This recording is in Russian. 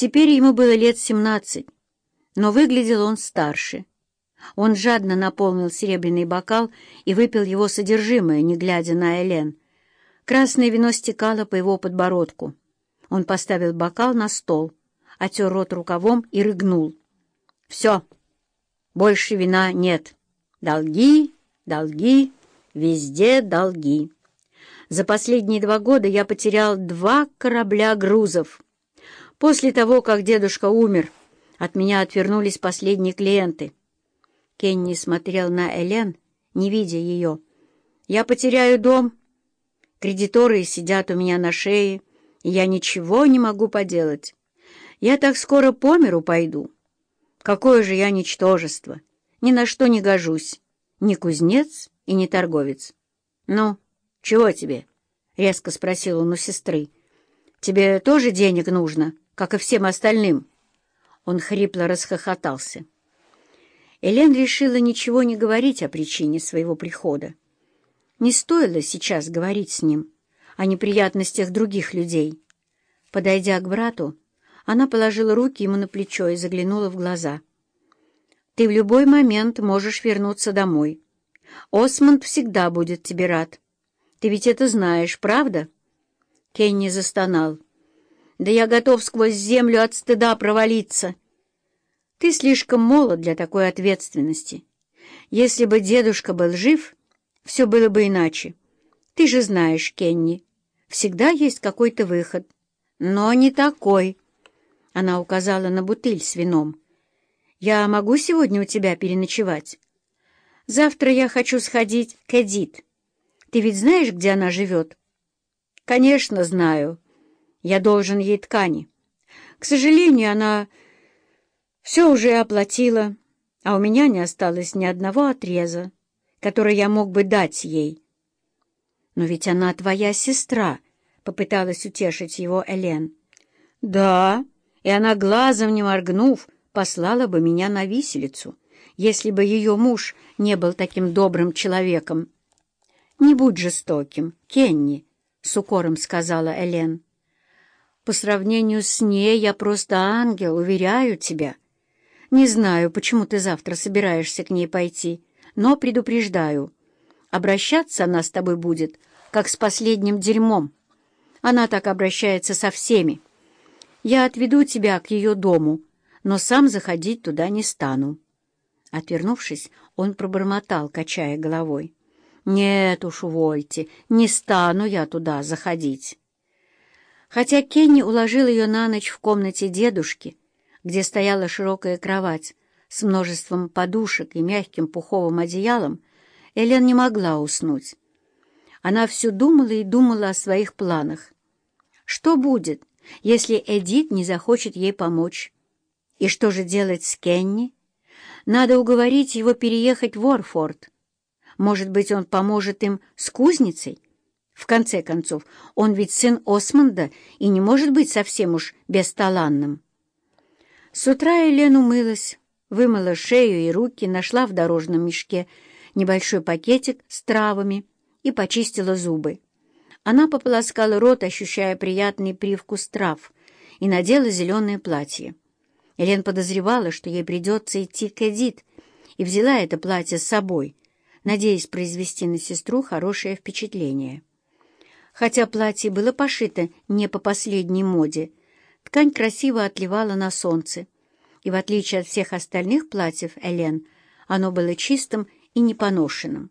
Теперь ему было лет семнадцать, но выглядел он старше. Он жадно наполнил серебряный бокал и выпил его содержимое, не глядя на Элен. Красное вино стекало по его подбородку. Он поставил бокал на стол, отер рот рукавом и рыгнул. «Все, больше вина нет. Долги, долги, везде долги. За последние два года я потерял два корабля грузов. После того, как дедушка умер, от меня отвернулись последние клиенты». Кенни смотрел на Элен, не видя ее. «Я потеряю дом. Кредиторы сидят у меня на шее, и я ничего не могу поделать. Я так скоро по миру пойду. Какое же я ничтожество! Ни на что не гожусь. Ни кузнец и ни торговец. Ну, чего тебе?» — резко спросил он у сестры. «Тебе тоже денег нужно, как и всем остальным?» Он хрипло расхохотался. Элен решила ничего не говорить о причине своего прихода. Не стоило сейчас говорить с ним о неприятностях других людей. Подойдя к брату, она положила руки ему на плечо и заглянула в глаза. «Ты в любой момент можешь вернуться домой. Осмонд всегда будет тебе рад. Ты ведь это знаешь, правда?» Кенни застонал. «Да я готов сквозь землю от стыда провалиться!» Ты слишком молод для такой ответственности. Если бы дедушка был жив, все было бы иначе. Ты же знаешь, Кенни, всегда есть какой-то выход. Но не такой. Она указала на бутыль с вином. Я могу сегодня у тебя переночевать? Завтра я хочу сходить к Эдит. Ты ведь знаешь, где она живет? Конечно, знаю. Я должен ей ткани. К сожалению, она все уже оплатила, а у меня не осталось ни одного отреза, который я мог бы дать ей. «Но ведь она твоя сестра», — попыталась утешить его Элен. «Да, и она, глазом не моргнув, послала бы меня на виселицу, если бы ее муж не был таким добрым человеком». «Не будь жестоким, Кенни», — с укором сказала Элен. «По сравнению с ней я просто ангел, уверяю тебя». Не знаю, почему ты завтра собираешься к ней пойти, но предупреждаю. Обращаться она с тобой будет, как с последним дерьмом. Она так обращается со всеми. Я отведу тебя к ее дому, но сам заходить туда не стану». Отвернувшись, он пробормотал, качая головой. «Нет уж, увольте, не стану я туда заходить». Хотя Кенни уложил ее на ночь в комнате дедушки, где стояла широкая кровать с множеством подушек и мягким пуховым одеялом, Элен не могла уснуть. Она все думала и думала о своих планах. Что будет, если Эдит не захочет ей помочь? И что же делать с Кенни? Надо уговорить его переехать в Орфорд. Может быть, он поможет им с кузницей? В конце концов, он ведь сын Осмонда и не может быть совсем уж бесталанным. С утра Елена умылась, вымыла шею и руки, нашла в дорожном мешке небольшой пакетик с травами и почистила зубы. Она пополоскала рот, ощущая приятный привкус трав, и надела зеленое платье. Елен подозревала, что ей придется идти к Эдит, и взяла это платье с собой, надеясь произвести на сестру хорошее впечатление. Хотя платье было пошито не по последней моде, Ткань красиво отливала на солнце, и, в отличие от всех остальных платьев Элен, оно было чистым и непоношенным.